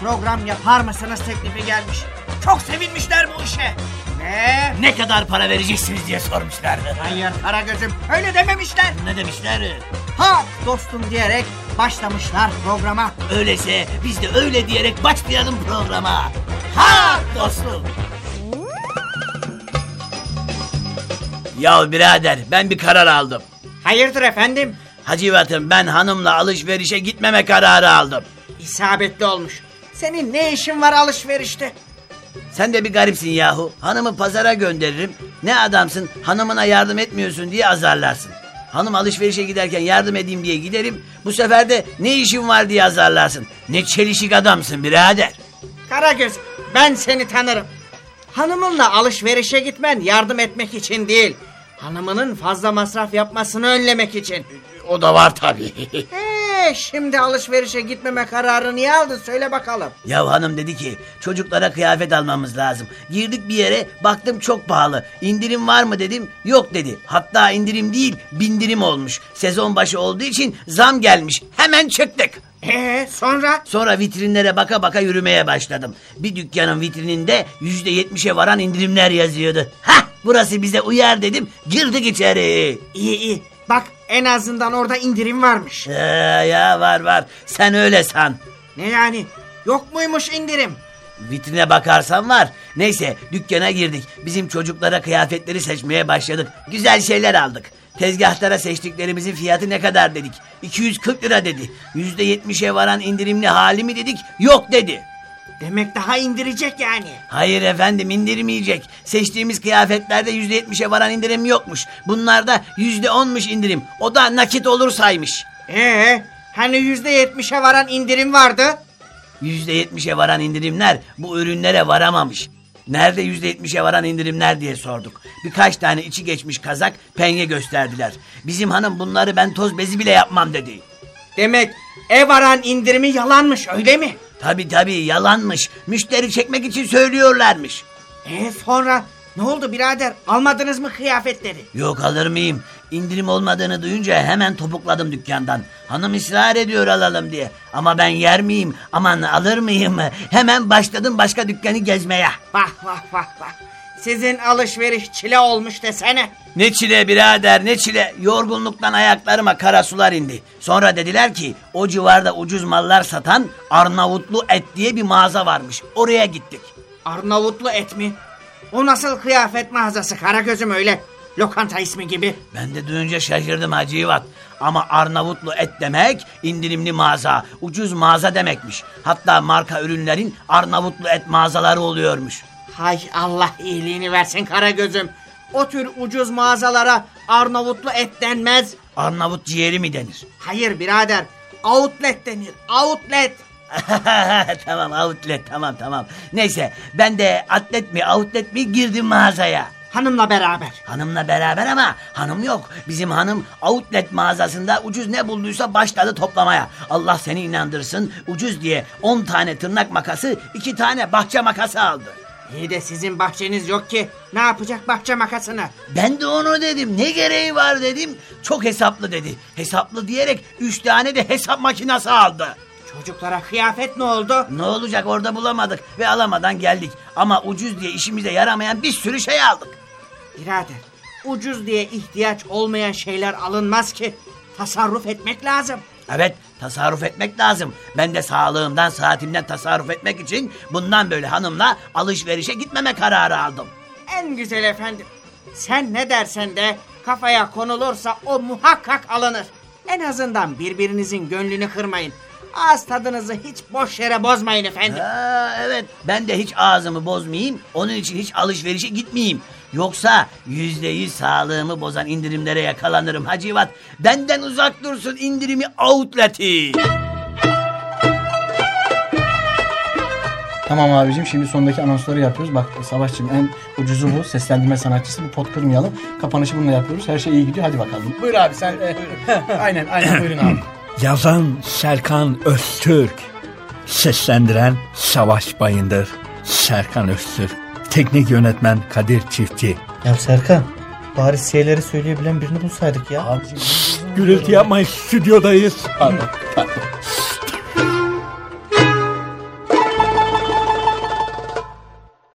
program yapar mısınız teklifi gelmiş. Çok sevinmişler bu işe. Ve Ne kadar para vereceksiniz diye sormuşlardı. hayır Karagöz'üm öyle dememişler. Ne demişler? Ha dostum diyerek başlamışlar programa. Öyleyse biz de öyle diyerek başlayalım programa. Ha dostum. Ya birader ben bir karar aldım. Hayırdır efendim? Hacivat'ım ben hanımla alışverişe gitmeme kararı aldım. İsabetli olmuş. Senin ne işin var alışverişte? Sen de bir garipsin yahu. Hanımı pazara gönderirim. Ne adamsın hanımına yardım etmiyorsun diye azarlarsın. Hanım alışverişe giderken yardım edeyim diye giderim. Bu sefer de ne işin var diye azarlarsın. Ne çelişik adamsın birader. Karagöz ben seni tanırım. Hanımınla alışverişe gitmen yardım etmek için değil. Hanımının fazla masraf yapmasını önlemek için. O da var tabii. Ee, şimdi alışverişe gitmeme kararı niye aldın söyle bakalım. Ya hanım dedi ki çocuklara kıyafet almamız lazım. Girdik bir yere baktım çok pahalı. İndirim var mı dedim. Yok dedi. Hatta indirim değil bindirim olmuş. Sezon başı olduğu için zam gelmiş. Hemen çıktık. Ee sonra? Sonra vitrinlere baka baka yürümeye başladım. Bir dükkanın vitrininde yüzde yetmişe varan indirimler yazıyordu. Hah burası bize uyar dedim. Girdik içeri. İyi iyi. Bak en azından orada indirim varmış. Ee, ya var var. Sen öyle san. Ne yani? Yok muymuş indirim? Vitrine bakarsan var. Neyse dükkana girdik. Bizim çocuklara kıyafetleri seçmeye başladık. Güzel şeyler aldık. Tezgahlara seçtiklerimizin fiyatı ne kadar dedik. 240 lira dedi. %70'e varan indirimli hali mi dedik. Yok dedi. Demek daha indirecek yani. Hayır efendim indirmeyecek. Seçtiğimiz kıyafetlerde %70'e varan indirim yokmuş. Bunlarda %10'muş indirim. O da nakit olursaymış. Ee, hani yüzde yetmişe varan indirim vardı? %70'e varan indirimler bu ürünlere varamamış. Nerede %70'e varan indirimler diye sorduk. Birkaç tane içi geçmiş kazak penye gösterdiler. Bizim hanım bunları ben toz bezi bile yapmam dedi. Demek ev varan indirimi yalanmış öyle mi? Tabi tabi yalanmış. Müşteri çekmek için söylüyorlarmış. Ee sonra ne oldu birader? Almadınız mı kıyafetleri? Yok alır mıyım? İndirim olmadığını duyunca hemen topukladım dükkandan. Hanım ısrar ediyor alalım diye. Ama ben yer miyim? Aman alır mıyım? Hemen başladım başka dükkanı gezmeye. Vah vah vah vah. Sizin alışveriş çile olmuş desene. Ne çile birader ne çile. Yorgunluktan ayaklarıma kara sular indi. Sonra dediler ki o civarda ucuz mallar satan Arnavutlu et diye bir mağaza varmış. Oraya gittik. Arnavutlu et mi? O nasıl kıyafet mağazası Karagöz'üm öyle? Lokanta ismi gibi. Ben de duyunca şaşırdım Hacivat. Ama Arnavutlu et demek indirimli mağaza, ucuz mağaza demekmiş. Hatta marka ürünlerin Arnavutlu et mağazaları oluyormuş. Hay Allah iyiliğini versin Karagöz'üm. O tür ucuz mağazalara Arnavutlu et denmez. Arnavut ciğeri mi denir? Hayır birader. Outlet denir. Outlet. tamam outlet tamam tamam. Neyse ben de atlet mi outlet mi girdim mağazaya. Hanımla beraber. Hanımla beraber ama hanım yok. Bizim hanım outlet mağazasında ucuz ne bulduysa başladı toplamaya. Allah seni inandırsın ucuz diye 10 tane tırnak makası 2 tane bahçe makası aldı. İyi de sizin bahçeniz yok ki. Ne yapacak bahçe makasını? Ben de onu dedim. Ne gereği var dedim. Çok hesaplı dedi. Hesaplı diyerek 3 tane de hesap makinesi aldı. Çocuklara kıyafet ne oldu? Ne olacak orada bulamadık ve alamadan geldik. Ama ucuz diye işimize yaramayan bir sürü şey aldık. Birader, ucuz diye ihtiyaç olmayan şeyler alınmaz ki. Tasarruf etmek lazım. Evet tasarruf etmek lazım. Ben de sağlığımdan saatimden tasarruf etmek için bundan böyle hanımla alışverişe gitmeme kararı aldım. En güzel efendim. Sen ne dersen de kafaya konulursa o muhakkak alınır. En azından birbirinizin gönlünü kırmayın. Ağız tadınızı hiç boş yere bozmayın efendim. Ha, evet ben de hiç ağzımı bozmayayım. Onun için hiç alışverişe gitmeyeyim. Yoksa yüzde yüz sağlığımı bozan indirimlere yakalanırım Hacivat. Benden uzak dursun indirimi outleti. Tamam abicim şimdi sondaki anonsları yapıyoruz. Bak Savaşçım en ucuzu bu. Seslendirme sanatçısı. Bir pot kırmayalım. Kapanışı bununla yapıyoruz. Her şey iyi gidiyor. Hadi bakalım. Buyur abi sen. e, aynen aynen buyurun abi. Yazan Serkan Öztürk. Seslendiren Savaş Bayındır. Serkan Öztürk. Teknik yönetmen Kadir Çiftçi. Ya Serkan bari şeyleri söyleyebilen birini bulsaydık ya. Abicim, Gürültü yapmayın stüdyodayız. pardon, pardon.